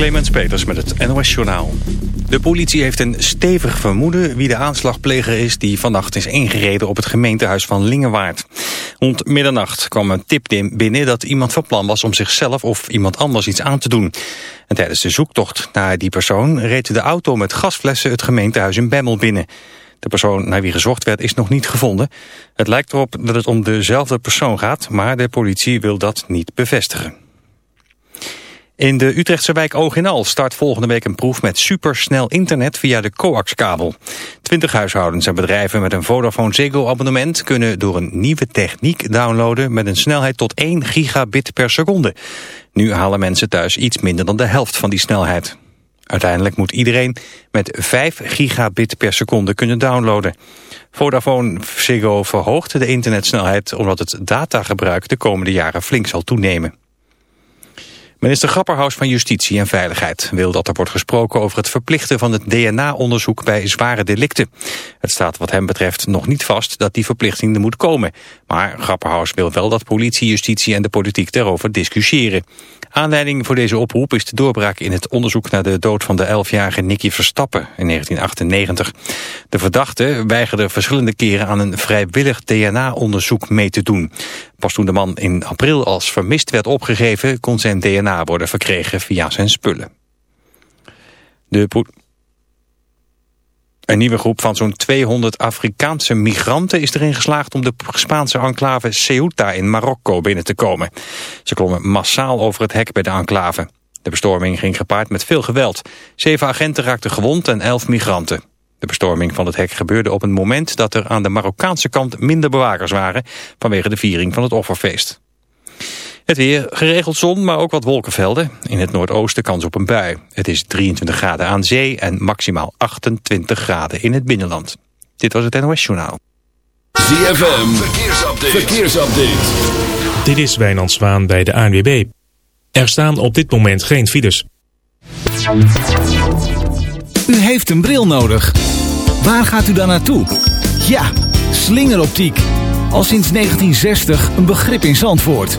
Clemens Peters met het NOS Journaal. De politie heeft een stevig vermoeden wie de aanslagpleger is... die vannacht is ingereden op het gemeentehuis van Lingewaard. Rond middernacht kwam een tip binnen dat iemand van plan was... om zichzelf of iemand anders iets aan te doen. En tijdens de zoektocht naar die persoon... reed de auto met gasflessen het gemeentehuis in Bemmel binnen. De persoon naar wie gezocht werd is nog niet gevonden. Het lijkt erop dat het om dezelfde persoon gaat... maar de politie wil dat niet bevestigen. In de Utrechtse wijk Oog in Al start volgende week een proef met supersnel internet via de coaxkabel. Twintig huishoudens en bedrijven met een Vodafone Ziggo abonnement kunnen door een nieuwe techniek downloaden met een snelheid tot 1 gigabit per seconde. Nu halen mensen thuis iets minder dan de helft van die snelheid. Uiteindelijk moet iedereen met 5 gigabit per seconde kunnen downloaden. Vodafone Ziggo verhoogt de internetsnelheid omdat het datagebruik de komende jaren flink zal toenemen. Minister Grapperhaus van Justitie en Veiligheid wil dat er wordt gesproken over het verplichten van het DNA-onderzoek bij zware delicten. Het staat wat hem betreft nog niet vast dat die verplichting er moet komen. Maar Grapperhaus wil wel dat politie, justitie en de politiek daarover discussiëren. Aanleiding voor deze oproep is de doorbraak in het onderzoek naar de dood van de 11-jarige Nicky Verstappen in 1998. De verdachte weigerde verschillende keren aan een vrijwillig DNA-onderzoek mee te doen. Pas toen de man in april als vermist werd opgegeven kon zijn DNA worden verkregen via zijn spullen. De een nieuwe groep van zo'n 200 Afrikaanse migranten is erin geslaagd om de Spaanse enclave Ceuta in Marokko binnen te komen. Ze klommen massaal over het hek bij de enclave. De bestorming ging gepaard met veel geweld. Zeven agenten raakten gewond en elf migranten. De bestorming van het hek gebeurde op een moment dat er aan de Marokkaanse kant minder bewakers waren vanwege de viering van het offerfeest. Het weer, geregeld zon, maar ook wat wolkenvelden. In het noordoosten kans op een bui. Het is 23 graden aan zee en maximaal 28 graden in het binnenland. Dit was het NOS Journaal. ZFM, verkeersupdate. verkeersupdate. Dit is Wijnand Zwaan bij de ANWB. Er staan op dit moment geen files. U heeft een bril nodig. Waar gaat u dan naartoe? Ja, slingeroptiek. Al sinds 1960 een begrip in Zandvoort.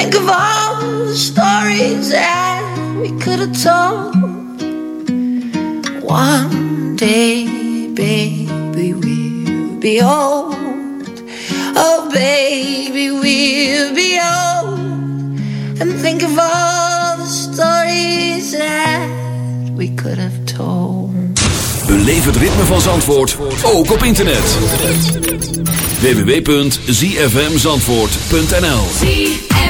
Think of all the stories that we could have told. One day, baby, we'll be old. Oh, baby, we'll be old. And think of all the stories that we could have told. Beleef het ritme van Zandvoort ook op internet. www.zfmzandvoort.nl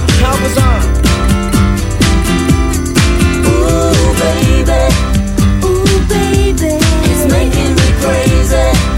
covers on. Ooh, baby. Ooh, baby. It's making me crazy.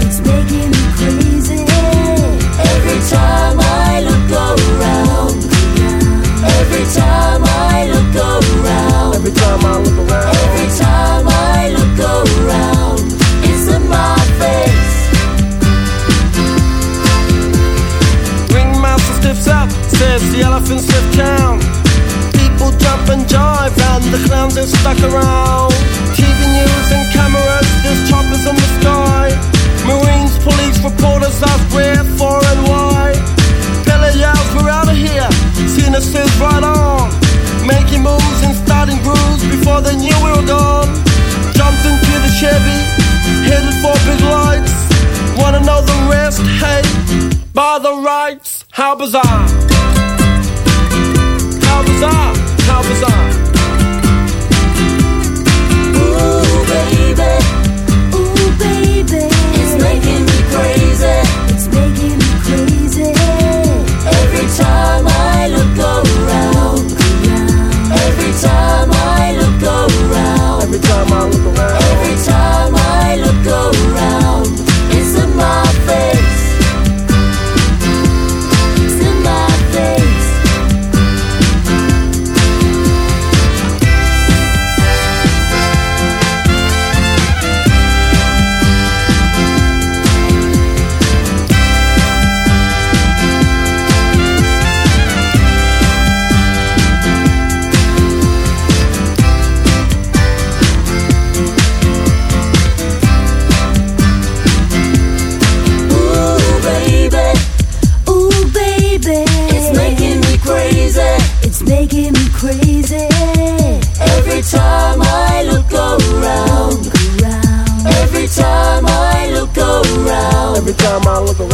time I look around.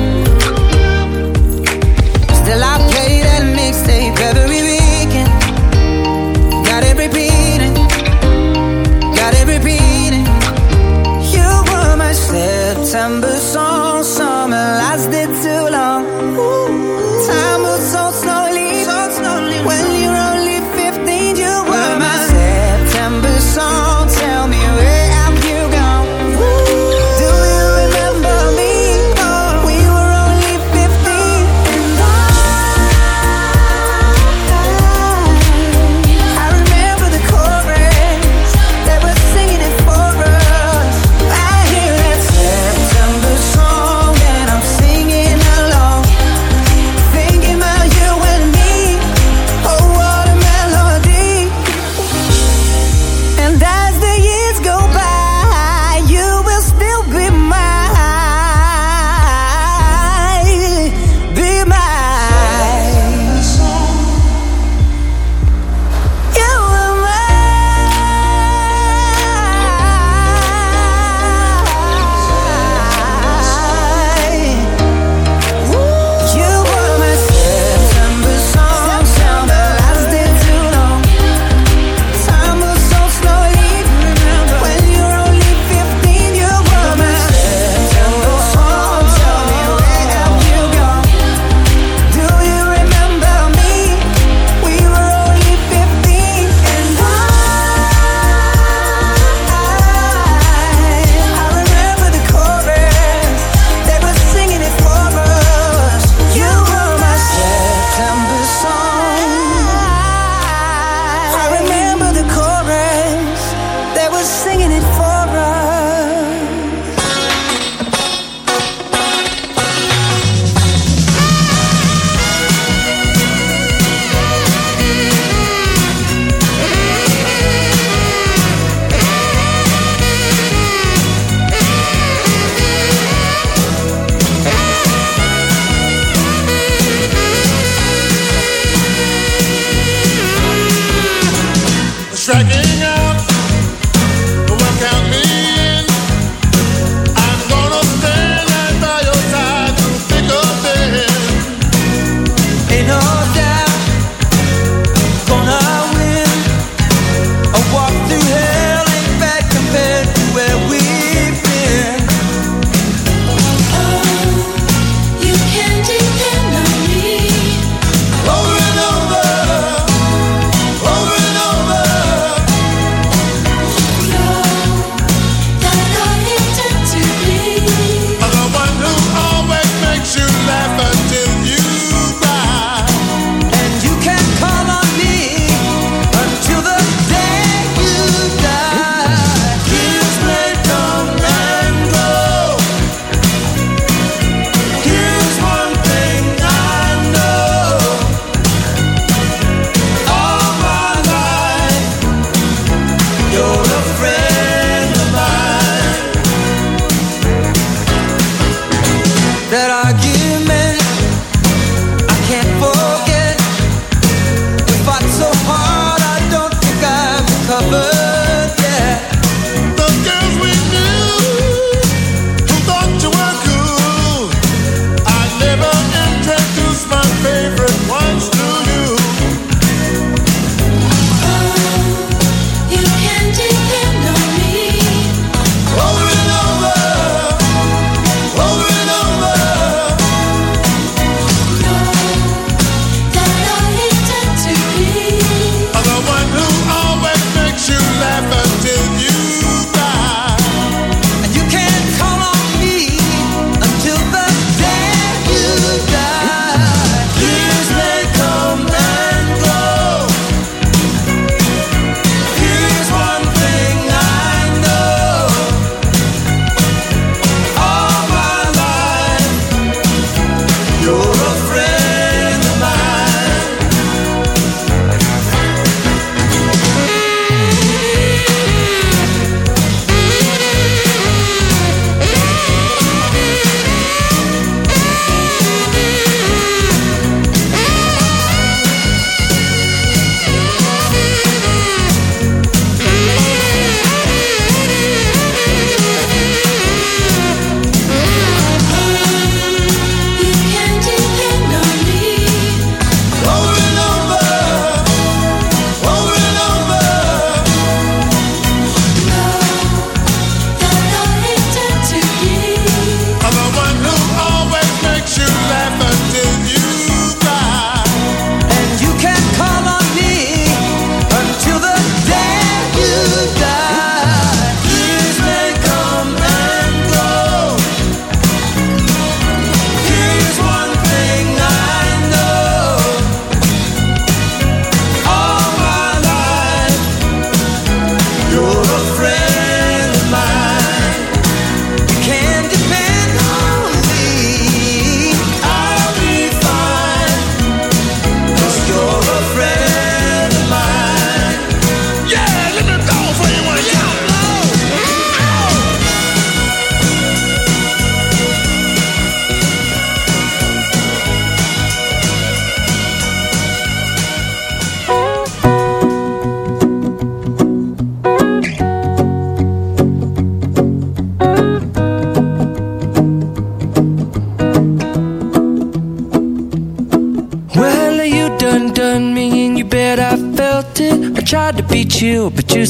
that I give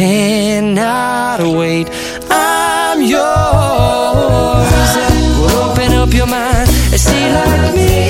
cannot wait. I'm yours. Will open up your mind and see like me.